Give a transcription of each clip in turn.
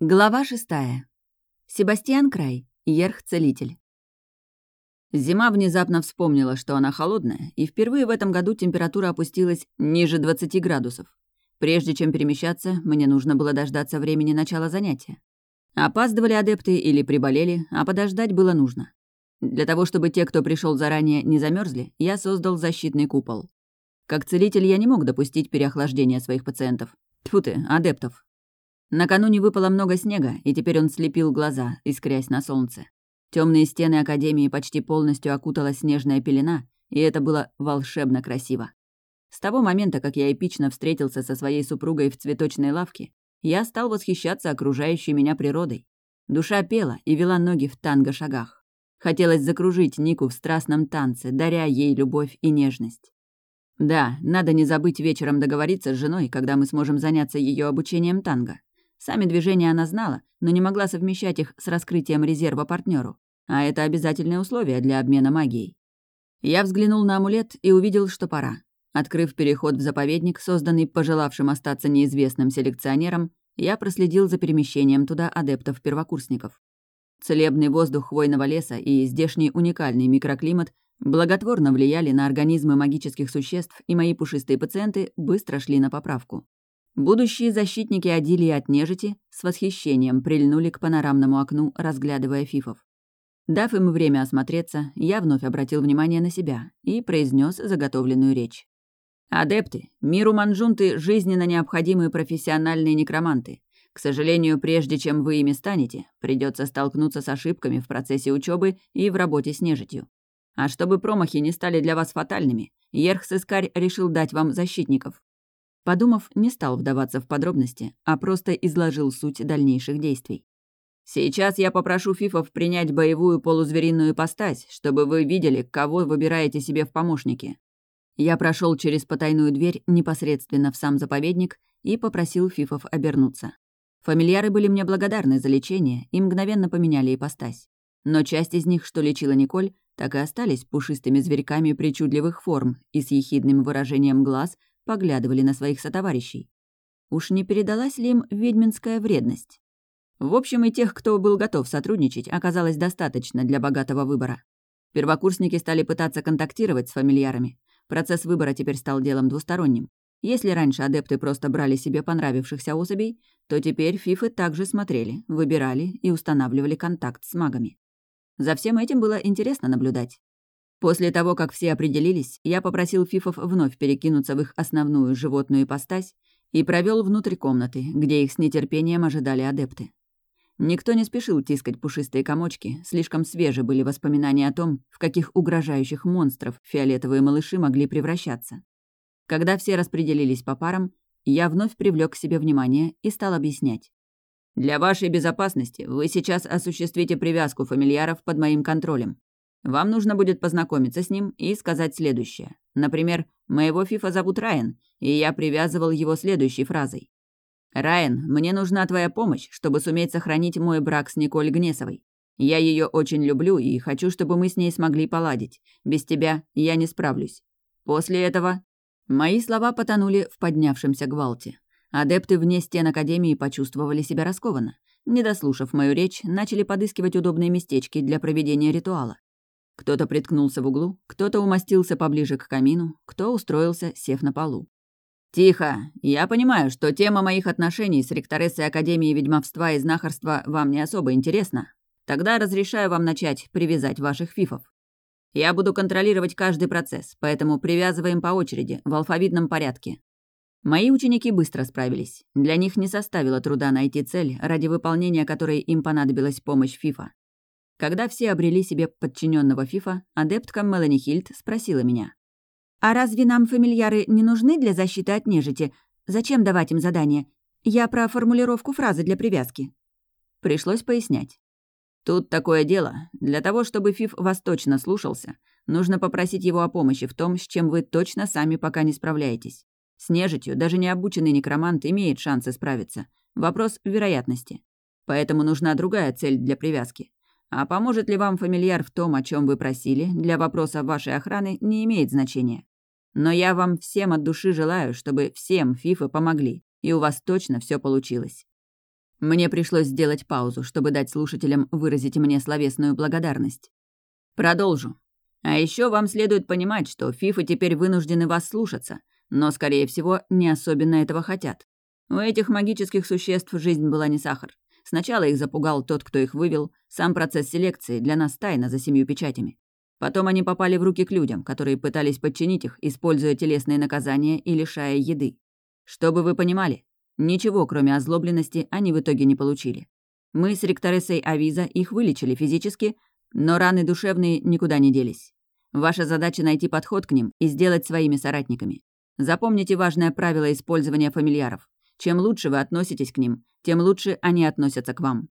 Глава шестая. Себастьян Край, Ерх-целитель. Зима внезапно вспомнила, что она холодная, и впервые в этом году температура опустилась ниже 20 градусов. Прежде чем перемещаться, мне нужно было дождаться времени начала занятия. Опаздывали адепты или приболели, а подождать было нужно. Для того, чтобы те, кто пришел заранее, не замерзли, я создал защитный купол. Как целитель я не мог допустить переохлаждения своих пациентов. Тьфу ты, адептов. Накануне выпало много снега, и теперь он слепил глаза, искрясь на солнце. Темные стены Академии почти полностью окутала снежная пелена, и это было волшебно красиво. С того момента, как я эпично встретился со своей супругой в цветочной лавке, я стал восхищаться окружающей меня природой. Душа пела и вела ноги в танго-шагах. Хотелось закружить Нику в страстном танце, даря ей любовь и нежность. Да, надо не забыть вечером договориться с женой, когда мы сможем заняться ее обучением танго. Сами движения она знала, но не могла совмещать их с раскрытием резерва партнеру, а это обязательное условие для обмена магией. Я взглянул на амулет и увидел, что пора. Открыв переход в заповедник, созданный пожелавшим остаться неизвестным селекционером, я проследил за перемещением туда адептов-первокурсников. Целебный воздух хвойного леса и здешний уникальный микроклимат благотворно влияли на организмы магических существ, и мои пушистые пациенты быстро шли на поправку. Будущие защитники Адилии от нежити с восхищением прильнули к панорамному окну, разглядывая фифов. Дав им время осмотреться, я вновь обратил внимание на себя и произнес заготовленную речь. «Адепты, миру манжунты жизненно необходимые профессиональные некроманты. К сожалению, прежде чем вы ими станете, придется столкнуться с ошибками в процессе учебы и в работе с нежитью. А чтобы промахи не стали для вас фатальными, Ерх-Сыскарь решил дать вам защитников. Подумав, не стал вдаваться в подробности, а просто изложил суть дальнейших действий. «Сейчас я попрошу фифов принять боевую полузвериную ипостась, чтобы вы видели, кого выбираете себе в помощники». Я прошел через потайную дверь непосредственно в сам заповедник и попросил фифов обернуться. Фамильяры были мне благодарны за лечение и мгновенно поменяли ипостась. Но часть из них, что лечила Николь, так и остались пушистыми зверьками причудливых форм и с ехидным выражением глаз поглядывали на своих сотоварищей. Уж не передалась ли им ведьминская вредность? В общем, и тех, кто был готов сотрудничать, оказалось достаточно для богатого выбора. Первокурсники стали пытаться контактировать с фамильярами. Процесс выбора теперь стал делом двусторонним. Если раньше адепты просто брали себе понравившихся особей, то теперь фифы также смотрели, выбирали и устанавливали контакт с магами. За всем этим было интересно наблюдать. После того, как все определились, я попросил фифов вновь перекинуться в их основную животную ипостась и провел внутрь комнаты, где их с нетерпением ожидали адепты. Никто не спешил тискать пушистые комочки, слишком свежи были воспоминания о том, в каких угрожающих монстров фиолетовые малыши могли превращаться. Когда все распределились по парам, я вновь привлек к себе внимание и стал объяснять. «Для вашей безопасности вы сейчас осуществите привязку фамильяров под моим контролем. Вам нужно будет познакомиться с ним и сказать следующее. Например, «Моего Фифа зовут Райан, и я привязывал его следующей фразой. «Райан, мне нужна твоя помощь, чтобы суметь сохранить мой брак с Николь Гнесовой. Я ее очень люблю и хочу, чтобы мы с ней смогли поладить. Без тебя я не справлюсь. После этого...» Мои слова потонули в поднявшемся гвалте. Адепты вне стен Академии почувствовали себя раскованно. Не дослушав мою речь, начали подыскивать удобные местечки для проведения ритуала. Кто-то приткнулся в углу, кто-то умостился поближе к камину, кто устроился, сев на полу. «Тихо! Я понимаю, что тема моих отношений с ректорессой Академии ведьмовства и знахарства вам не особо интересна. Тогда разрешаю вам начать привязать ваших фифов. Я буду контролировать каждый процесс, поэтому привязываем по очереди, в алфавитном порядке. Мои ученики быстро справились. Для них не составило труда найти цель, ради выполнения которой им понадобилась помощь Фифа. Когда все обрели себе подчиненного Фифа, адептка Мелани Хильд спросила меня. «А разве нам фамильяры не нужны для защиты от нежити? Зачем давать им задание? Я про формулировку фразы для привязки». Пришлось пояснять. Тут такое дело. Для того, чтобы Фиф вас точно слушался, нужно попросить его о помощи в том, с чем вы точно сами пока не справляетесь. С нежитью даже необученный некромант имеет шансы справиться. Вопрос вероятности. Поэтому нужна другая цель для привязки. А поможет ли вам фамильяр в том, о чем вы просили, для вопроса вашей охраны не имеет значения. Но я вам всем от души желаю, чтобы всем фифы помогли, и у вас точно все получилось. Мне пришлось сделать паузу, чтобы дать слушателям выразить мне словесную благодарность. Продолжу. А еще вам следует понимать, что фифы теперь вынуждены вас слушаться, но, скорее всего, не особенно этого хотят. У этих магических существ жизнь была не сахар. Сначала их запугал тот, кто их вывел, сам процесс селекции для нас тайна за семью печатями. Потом они попали в руки к людям, которые пытались подчинить их, используя телесные наказания и лишая еды. Чтобы вы понимали, ничего, кроме озлобленности, они в итоге не получили. Мы с ректоресой Авиза их вылечили физически, но раны душевные никуда не делись. Ваша задача найти подход к ним и сделать своими соратниками. Запомните важное правило использования фамильяров. Чем лучше вы относитесь к ним, тем лучше они относятся к вам.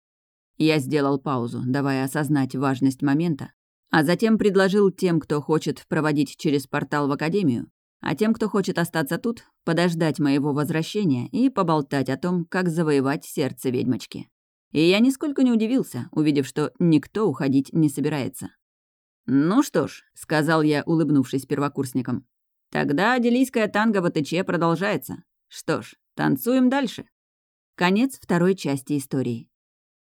Я сделал паузу, давая осознать важность момента, а затем предложил тем, кто хочет проводить через портал в Академию, а тем, кто хочет остаться тут, подождать моего возвращения и поболтать о том, как завоевать сердце ведьмочки. И я нисколько не удивился, увидев, что никто уходить не собирается. «Ну что ж», — сказал я, улыбнувшись первокурсникам, «тогда делийская танго в АТЧ продолжается. Что ж, танцуем дальше». Конец второй части истории.